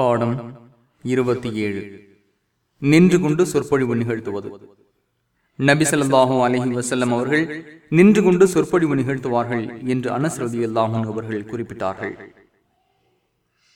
பாடம் இருபத்தி ஏழு. நின்று கொண்டு சொற்பொழிவு நிகழ்த்துவது. நபிசல்லாஹூ அலஹி வசல்லம் அவர்கள் நின்று கொண்டு சொற்பொழிவு நிகழ்த்துவார்கள் என்று அனசரதி அல்லாஹூன் அவர்கள் குறிப்பிட்டார்கள்.